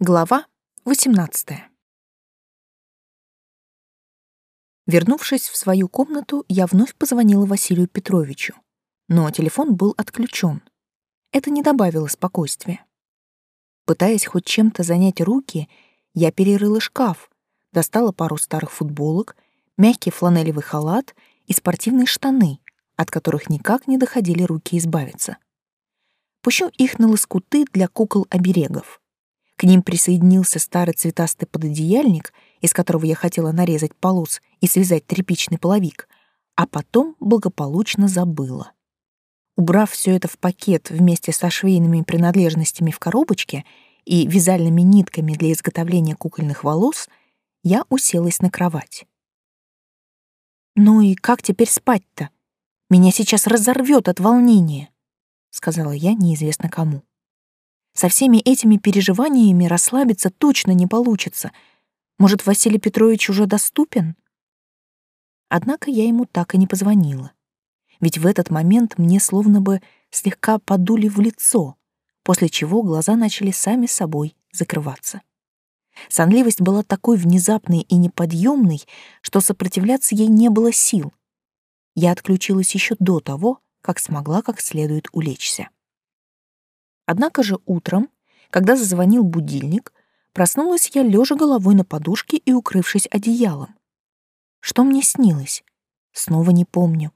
Глава 18. Вернувшись в свою комнату, я вновь позвонила Василию Петровичу, но телефон был отключен. Это не добавило спокойствия. Пытаясь хоть чем-то занять руки, я перерыла шкаф, достала пару старых футболок, мягкий фланелевый халат и спортивные штаны, от которых никак не доходили руки избавиться. Пущу их на лоскуты для кукол-оберегов. К ним присоединился старый цветастый пододеяльник, из которого я хотела нарезать полос и связать тряпичный половик, а потом благополучно забыла. Убрав все это в пакет вместе со швейными принадлежностями в коробочке и вязальными нитками для изготовления кукольных волос, я уселась на кровать. «Ну и как теперь спать-то? Меня сейчас разорвет от волнения», — сказала я неизвестно кому. Со всеми этими переживаниями расслабиться точно не получится. Может, Василий Петрович уже доступен? Однако я ему так и не позвонила. Ведь в этот момент мне словно бы слегка подули в лицо, после чего глаза начали сами собой закрываться. Сонливость была такой внезапной и неподъемной, что сопротивляться ей не было сил. Я отключилась еще до того, как смогла как следует улечься. Однако же утром, когда зазвонил будильник, проснулась я лежа головой на подушке и укрывшись одеялом. Что мне снилось? Снова не помню.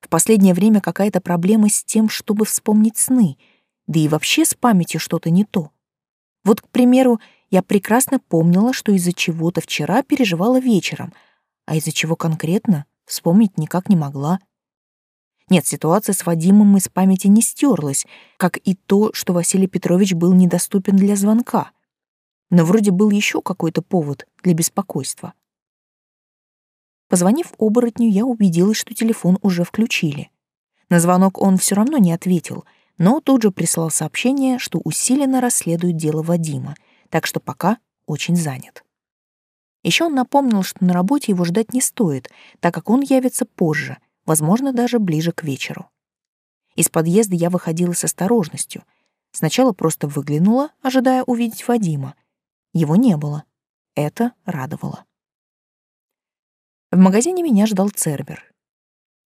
В последнее время какая-то проблема с тем, чтобы вспомнить сны, да и вообще с памятью что-то не то. Вот, к примеру, я прекрасно помнила, что из-за чего-то вчера переживала вечером, а из-за чего конкретно вспомнить никак не могла. Нет, ситуация с Вадимом из памяти не стерлась, как и то, что Василий Петрович был недоступен для звонка. Но вроде был еще какой-то повод для беспокойства. Позвонив оборотню, я убедилась, что телефон уже включили. На звонок он все равно не ответил, но тут же прислал сообщение, что усиленно расследует дело Вадима, так что пока очень занят. Еще он напомнил, что на работе его ждать не стоит, так как он явится позже — возможно, даже ближе к вечеру. Из подъезда я выходила с осторожностью. Сначала просто выглянула, ожидая увидеть Вадима. Его не было. Это радовало. В магазине меня ждал Цербер.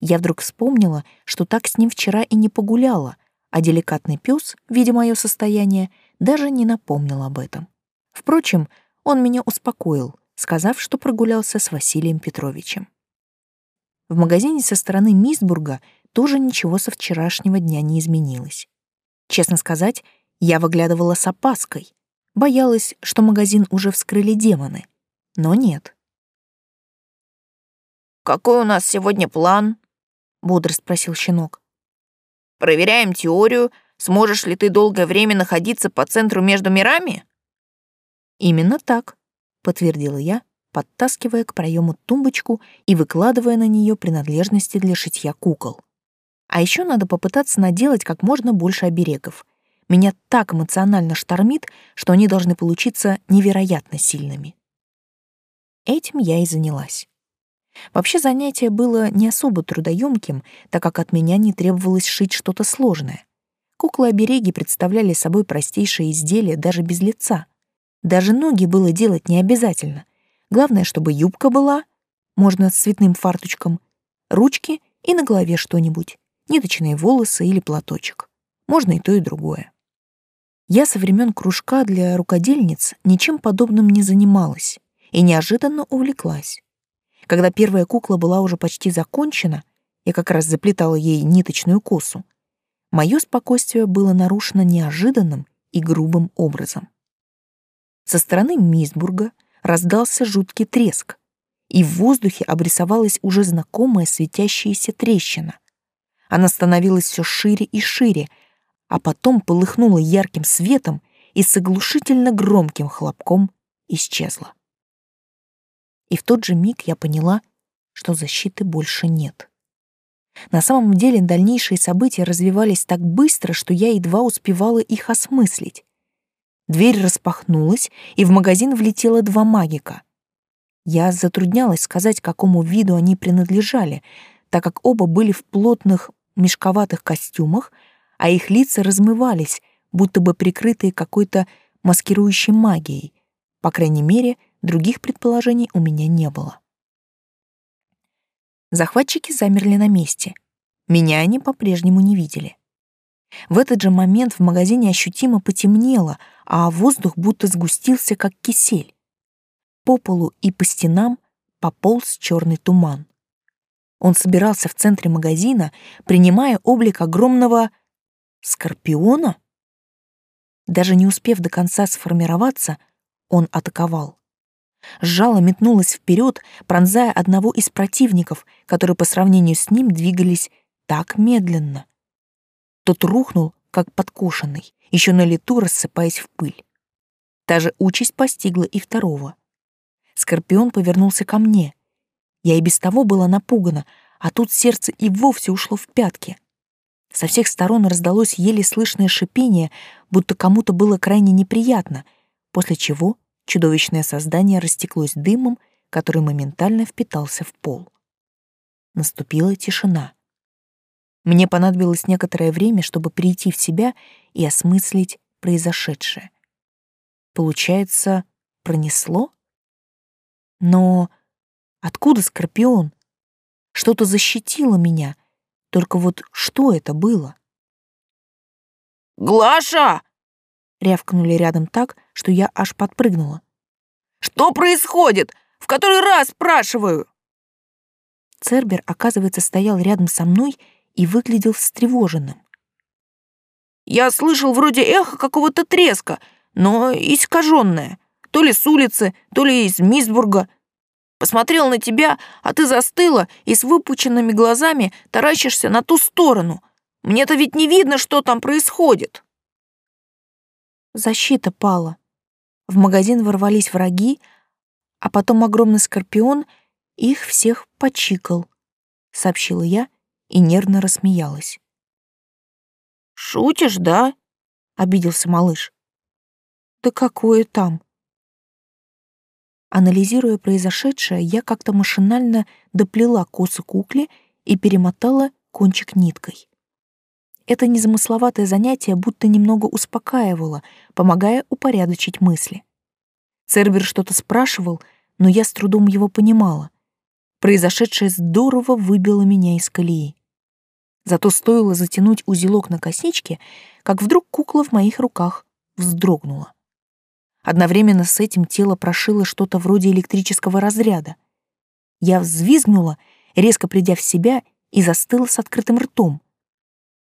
Я вдруг вспомнила, что так с ним вчера и не погуляла, а деликатный пес, видя мое состояние, даже не напомнил об этом. Впрочем, он меня успокоил, сказав, что прогулялся с Василием Петровичем. В магазине со стороны Мисбурга тоже ничего со вчерашнего дня не изменилось. Честно сказать, я выглядывала с опаской. Боялась, что магазин уже вскрыли демоны. Но нет. «Какой у нас сегодня план?» — бодро спросил щенок. «Проверяем теорию, сможешь ли ты долгое время находиться по центру между мирами?» «Именно так», — подтвердила я, подтаскивая к проему тумбочку и выкладывая на нее принадлежности для шитья кукол. А еще надо попытаться наделать как можно больше оберегов. Меня так эмоционально штормит, что они должны получиться невероятно сильными. Этим я и занялась. Вообще занятие было не особо трудоемким, так как от меня не требовалось шить что-то сложное. Куклы-обереги представляли собой простейшие изделия даже без лица. Даже ноги было делать не обязательно — Главное, чтобы юбка была, можно с цветным фарточком, ручки и на голове что-нибудь, ниточные волосы или платочек. Можно и то, и другое. Я со времен кружка для рукодельниц ничем подобным не занималась и неожиданно увлеклась. Когда первая кукла была уже почти закончена, я как раз заплетала ей ниточную косу, мое спокойствие было нарушено неожиданным и грубым образом. Со стороны Мисбурга — раздался жуткий треск, и в воздухе обрисовалась уже знакомая светящаяся трещина. Она становилась все шире и шире, а потом полыхнула ярким светом и с оглушительно громким хлопком исчезла. И в тот же миг я поняла, что защиты больше нет. На самом деле дальнейшие события развивались так быстро, что я едва успевала их осмыслить. Дверь распахнулась, и в магазин влетело два магика. Я затруднялась сказать, какому виду они принадлежали, так как оба были в плотных мешковатых костюмах, а их лица размывались, будто бы прикрытые какой-то маскирующей магией. По крайней мере, других предположений у меня не было. Захватчики замерли на месте. Меня они по-прежнему не видели. В этот же момент в магазине ощутимо потемнело, а воздух будто сгустился, как кисель. По полу и по стенам пополз черный туман. Он собирался в центре магазина, принимая облик огромного скорпиона. Даже не успев до конца сформироваться, он атаковал. Жало метнулось вперед, пронзая одного из противников, которые по сравнению с ним двигались так медленно. Тот рухнул, как подкошенный, еще на лету рассыпаясь в пыль. Та же участь постигла и второго. Скорпион повернулся ко мне. Я и без того была напугана, а тут сердце и вовсе ушло в пятки. Со всех сторон раздалось еле слышное шипение, будто кому-то было крайне неприятно, после чего чудовищное создание растеклось дымом, который моментально впитался в пол. Наступила тишина. Мне понадобилось некоторое время, чтобы прийти в себя и осмыслить произошедшее. Получается, пронесло? Но откуда скорпион? Что-то защитило меня. Только вот что это было? «Глаша!» — рявкнули рядом так, что я аж подпрыгнула. «Что происходит? В который раз спрашиваю?» Цербер, оказывается, стоял рядом со мной и выглядел встревоженным. «Я слышал вроде эхо какого-то треска, но искаженное. То ли с улицы, то ли из Мисбурга. Посмотрел на тебя, а ты застыла и с выпученными глазами таращишься на ту сторону. Мне-то ведь не видно, что там происходит». Защита пала. В магазин ворвались враги, а потом огромный скорпион их всех почикал, сообщила я и нервно рассмеялась. «Шутишь, да?» — обиделся малыш. «Да какое там?» Анализируя произошедшее, я как-то машинально доплела косы кукле и перемотала кончик ниткой. Это незамысловатое занятие будто немного успокаивало, помогая упорядочить мысли. Цербер что-то спрашивал, но я с трудом его понимала. Произошедшее здорово выбило меня из колеи. Зато стоило затянуть узелок на косичке, как вдруг кукла в моих руках вздрогнула. Одновременно с этим тело прошило что-то вроде электрического разряда. Я взвизгнула, резко придя в себя, и застыла с открытым ртом.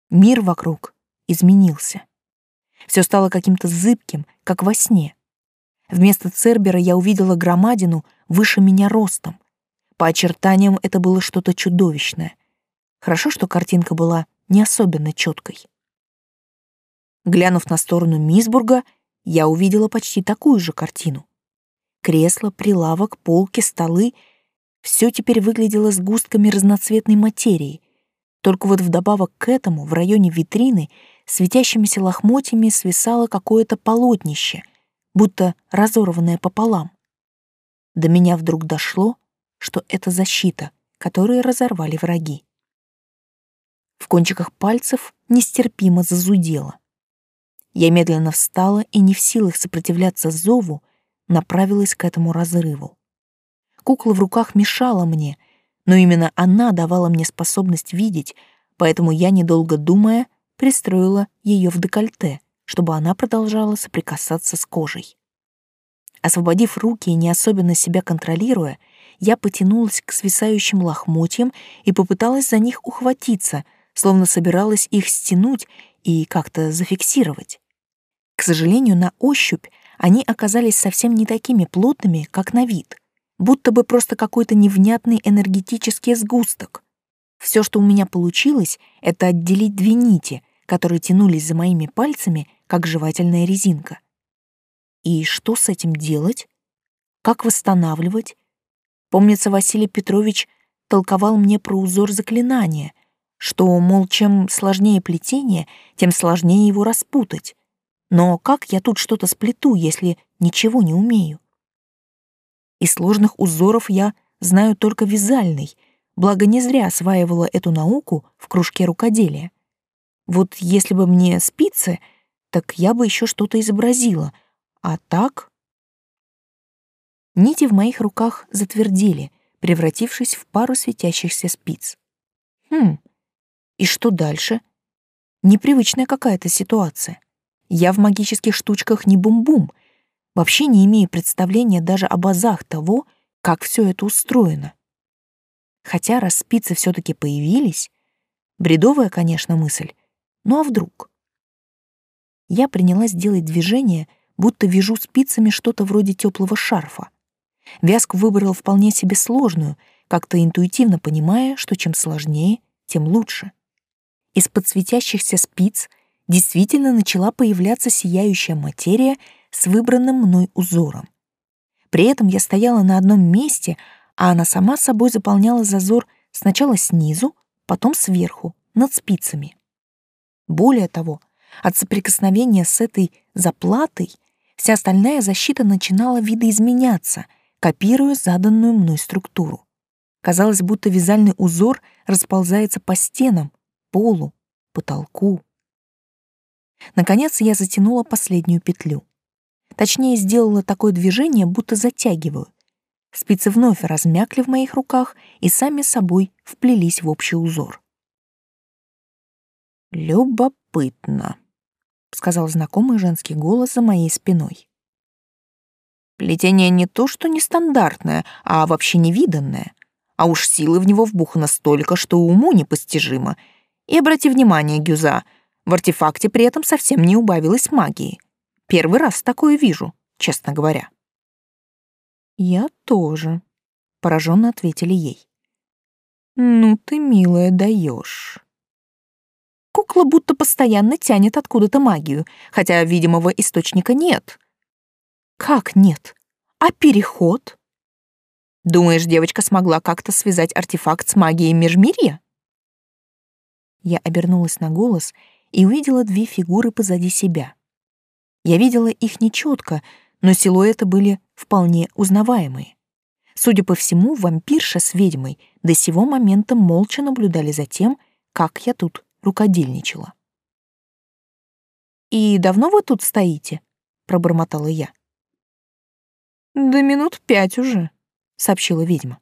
Мир вокруг изменился. Все стало каким-то зыбким, как во сне. Вместо Цербера я увидела громадину выше меня ростом. По очертаниям это было что-то чудовищное. Хорошо, что картинка была не особенно четкой. Глянув на сторону Мисбурга, я увидела почти такую же картину. Кресло, прилавок, полки, столы — все теперь выглядело сгустками разноцветной материи. Только вот вдобавок к этому в районе витрины светящимися лохмотьями свисало какое-то полотнище, будто разорванное пополам. До меня вдруг дошло, что это защита, которую разорвали враги. В кончиках пальцев нестерпимо зазудело. Я медленно встала и, не в силах сопротивляться зову, направилась к этому разрыву. Кукла в руках мешала мне, но именно она давала мне способность видеть, поэтому я, недолго думая, пристроила ее в декольте, чтобы она продолжала соприкасаться с кожей. Освободив руки и не особенно себя контролируя, я потянулась к свисающим лохмотьям и попыталась за них ухватиться, словно собиралась их стянуть и как-то зафиксировать. К сожалению, на ощупь они оказались совсем не такими плотными, как на вид, будто бы просто какой-то невнятный энергетический сгусток. Все, что у меня получилось, это отделить две нити, которые тянулись за моими пальцами, как жевательная резинка. И что с этим делать? Как восстанавливать? Помнится, Василий Петрович толковал мне про узор заклинания, что, мол, чем сложнее плетение, тем сложнее его распутать. Но как я тут что-то сплету, если ничего не умею? Из сложных узоров я знаю только вязальный, благо не зря осваивала эту науку в кружке рукоделия. Вот если бы мне спицы, так я бы еще что-то изобразила, А так... Нити в моих руках затвердели, превратившись в пару светящихся спиц. Хм, и что дальше? Непривычная какая-то ситуация. Я в магических штучках не бум-бум, вообще не имею представления даже об азах того, как все это устроено. Хотя раз спицы все таки появились, бредовая, конечно, мысль, ну а вдруг? Я принялась делать движение, будто вяжу спицами что-то вроде теплого шарфа. Вязку выбрала вполне себе сложную, как-то интуитивно понимая, что чем сложнее, тем лучше. Из-под светящихся спиц действительно начала появляться сияющая материя с выбранным мной узором. При этом я стояла на одном месте, а она сама собой заполняла зазор сначала снизу, потом сверху, над спицами. Более того, от соприкосновения с этой заплатой вся остальная защита начинала видоизменяться, копируя заданную мной структуру. Казалось, будто вязальный узор расползается по стенам, полу, потолку. Наконец я затянула последнюю петлю. Точнее, сделала такое движение, будто затягиваю. Спицы вновь размякли в моих руках и сами собой вплелись в общий узор. «Любопытно», — сказал знакомый женский голос за моей спиной. Плетение не то что нестандартное, а вообще невиданное. А уж силы в него вбухано столько, что уму непостижимо. И обрати внимание, Гюза, в артефакте при этом совсем не убавилось магии. Первый раз такое вижу, честно говоря. Я тоже, пораженно ответили ей. Ну ты, милая, даешь. Кукла будто постоянно тянет откуда-то магию, хотя видимого источника нет. Как нет? А переход? Думаешь, девочка смогла как-то связать артефакт с магией Межмирья? Я обернулась на голос и увидела две фигуры позади себя. Я видела их нечетко, но силуэты были вполне узнаваемые. Судя по всему, вампирша с ведьмой до сего момента молча наблюдали за тем, как я тут рукодельничала. «И давно вы тут стоите?» — пробормотала я. «Да минут пять уже», — сообщила ведьма.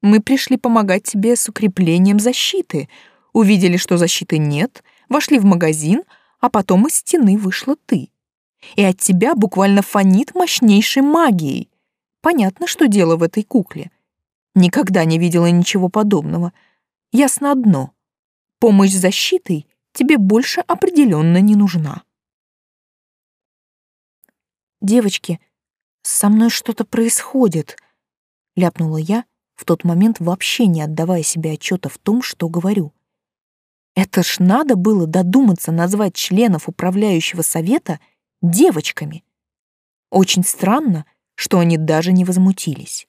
«Мы пришли помогать тебе с укреплением защиты. Увидели, что защиты нет, вошли в магазин, а потом из стены вышла ты. И от тебя буквально фонит мощнейшей магией. Понятно, что дело в этой кукле. Никогда не видела ничего подобного. Ясно одно. Помощь защитой тебе больше определенно не нужна. «Девочки, со мной что-то происходит», — ляпнула я, в тот момент вообще не отдавая себе отчета в том, что говорю. Это ж надо было додуматься назвать членов управляющего совета девочками. Очень странно, что они даже не возмутились.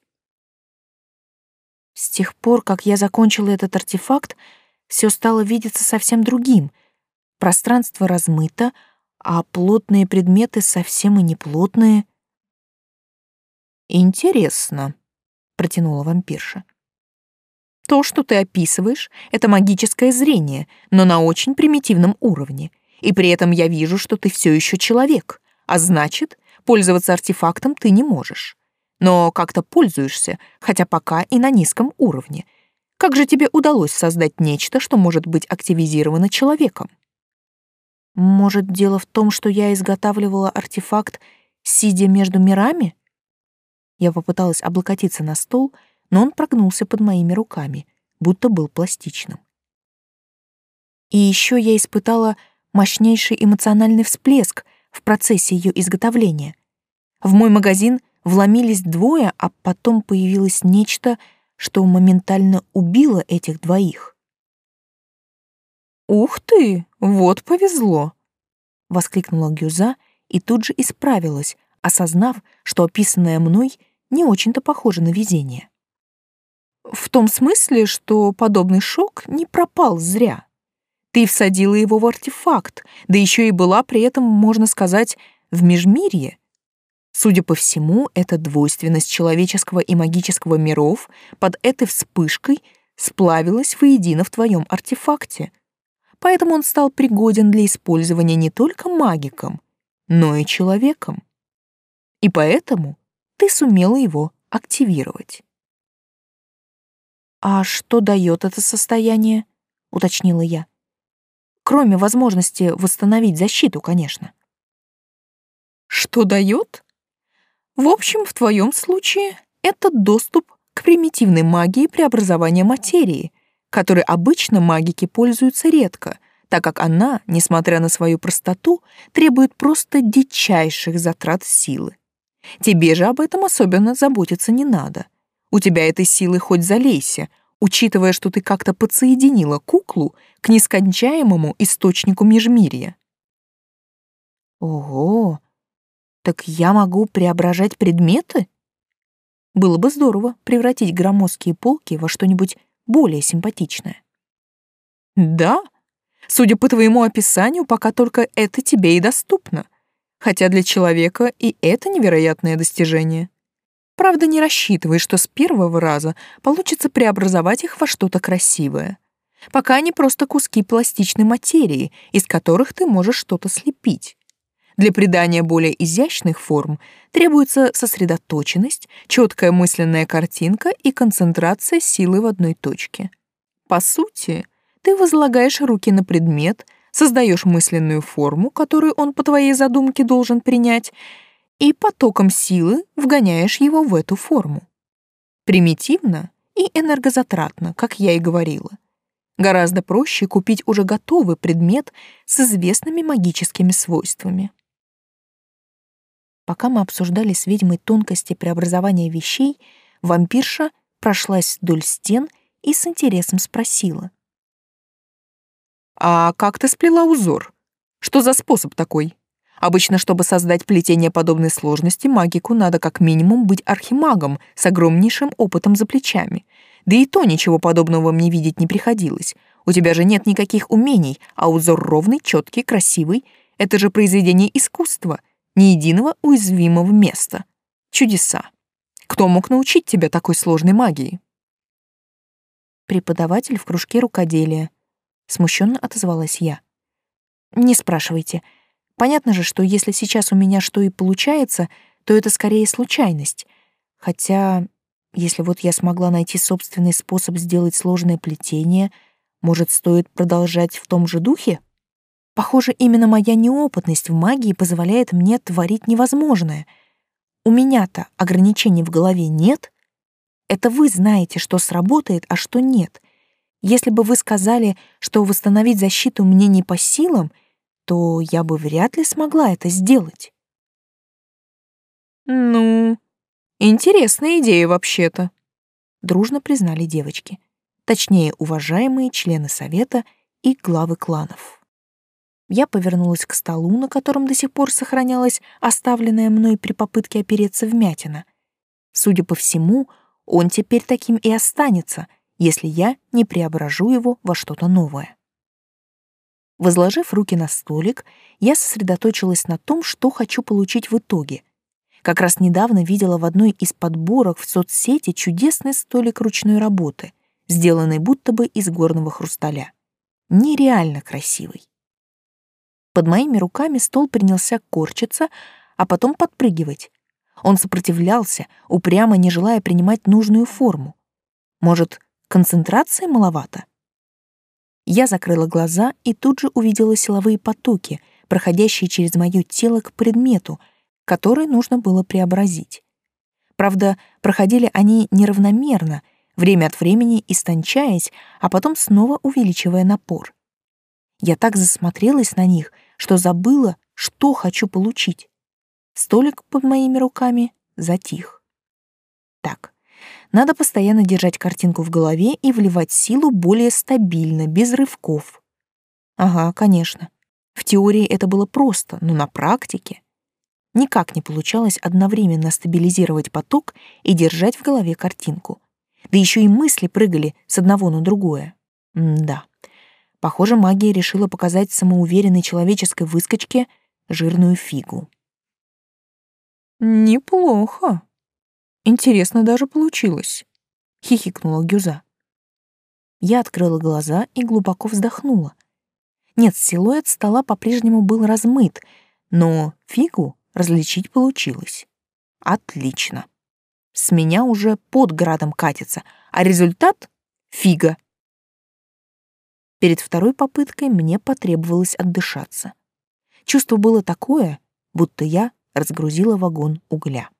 С тех пор, как я закончила этот артефакт, все стало видеться совсем другим. Пространство размыто, а плотные предметы совсем и не плотные. «Интересно», — протянула вампирша. То, что ты описываешь, это магическое зрение, но на очень примитивном уровне. И при этом я вижу, что ты все еще человек, а значит, пользоваться артефактом ты не можешь. Но как-то пользуешься, хотя пока и на низком уровне. Как же тебе удалось создать нечто, что может быть активизировано человеком? Может, дело в том, что я изготавливала артефакт, сидя между мирами? Я попыталась облокотиться на стол, но он прогнулся под моими руками, будто был пластичным. И еще я испытала мощнейший эмоциональный всплеск в процессе ее изготовления. В мой магазин вломились двое, а потом появилось нечто, что моментально убило этих двоих. «Ух ты, вот повезло!» — воскликнула Гюза и тут же исправилась, осознав, что описанное мной не очень-то похоже на везение. В том смысле, что подобный шок не пропал зря. Ты всадила его в артефакт, да еще и была при этом, можно сказать, в межмирье. Судя по всему, эта двойственность человеческого и магического миров под этой вспышкой сплавилась воедино в твоем артефакте. Поэтому он стал пригоден для использования не только магиком, но и человеком. И поэтому ты сумела его активировать. «А что дает это состояние?» — уточнила я. «Кроме возможности восстановить защиту, конечно». «Что дает?» «В общем, в твоем случае это доступ к примитивной магии преобразования материи, которой обычно магики пользуются редко, так как она, несмотря на свою простоту, требует просто дичайших затрат силы. Тебе же об этом особенно заботиться не надо. У тебя этой силы хоть залейся, учитывая, что ты как-то подсоединила куклу к нескончаемому источнику межмирья. Ого, так я могу преображать предметы? Было бы здорово превратить громоздкие полки во что-нибудь более симпатичное. Да, судя по твоему описанию, пока только это тебе и доступно. Хотя для человека и это невероятное достижение. Правда, не рассчитывай, что с первого раза получится преобразовать их во что-то красивое. Пока они просто куски пластичной материи, из которых ты можешь что-то слепить. Для придания более изящных форм требуется сосредоточенность, четкая мысленная картинка и концентрация силы в одной точке. По сути, ты возлагаешь руки на предмет, создаешь мысленную форму, которую он по твоей задумке должен принять, и потоком силы вгоняешь его в эту форму. Примитивно и энергозатратно, как я и говорила. Гораздо проще купить уже готовый предмет с известными магическими свойствами. Пока мы обсуждали с ведьмой тонкости преобразования вещей, вампирша прошлась вдоль стен и с интересом спросила. «А как ты сплела узор? Что за способ такой?» Обычно, чтобы создать плетение подобной сложности, магику надо как минимум быть архимагом с огромнейшим опытом за плечами. Да и то ничего подобного мне видеть не приходилось. У тебя же нет никаких умений, а узор ровный, четкий, красивый. Это же произведение искусства, ни единого уязвимого места. Чудеса. Кто мог научить тебя такой сложной магии? Преподаватель в кружке рукоделия. Смущенно отозвалась я. Не спрашивайте. Понятно же, что если сейчас у меня что и получается, то это скорее случайность. Хотя, если вот я смогла найти собственный способ сделать сложное плетение, может, стоит продолжать в том же духе? Похоже, именно моя неопытность в магии позволяет мне творить невозможное. У меня-то ограничений в голове нет. Это вы знаете, что сработает, а что нет. Если бы вы сказали, что восстановить защиту мне не по силам — то я бы вряд ли смогла это сделать. «Ну, интересная идея вообще-то», — дружно признали девочки, точнее, уважаемые члены совета и главы кланов. Я повернулась к столу, на котором до сих пор сохранялась оставленная мной при попытке опереться вмятина. Судя по всему, он теперь таким и останется, если я не преображу его во что-то новое. Возложив руки на столик, я сосредоточилась на том, что хочу получить в итоге. Как раз недавно видела в одной из подборок в соцсети чудесный столик ручной работы, сделанный будто бы из горного хрусталя. Нереально красивый. Под моими руками стол принялся корчиться, а потом подпрыгивать. Он сопротивлялся, упрямо не желая принимать нужную форму. Может, концентрации маловато? Я закрыла глаза и тут же увидела силовые потоки, проходящие через моё тело к предмету, который нужно было преобразить. Правда, проходили они неравномерно, время от времени истончаясь, а потом снова увеличивая напор. Я так засмотрелась на них, что забыла, что хочу получить. Столик под моими руками затих. Так, надо постоянно держать картинку в голове и вливать силу более стабильно, без рывков. Ага, конечно. В теории это было просто, но на практике никак не получалось одновременно стабилизировать поток и держать в голове картинку. Да еще и мысли прыгали с одного на другое. М да. Похоже, магия решила показать самоуверенной человеческой выскочке жирную фигу. «Неплохо», Интересно даже получилось, хихикнула Гюза. Я открыла глаза и глубоко вздохнула. Нет, силуэт стола по-прежнему был размыт, но фигу различить получилось. Отлично. С меня уже под градом катится, а результат — фига. Перед второй попыткой мне потребовалось отдышаться. Чувство было такое, будто я разгрузила вагон угля.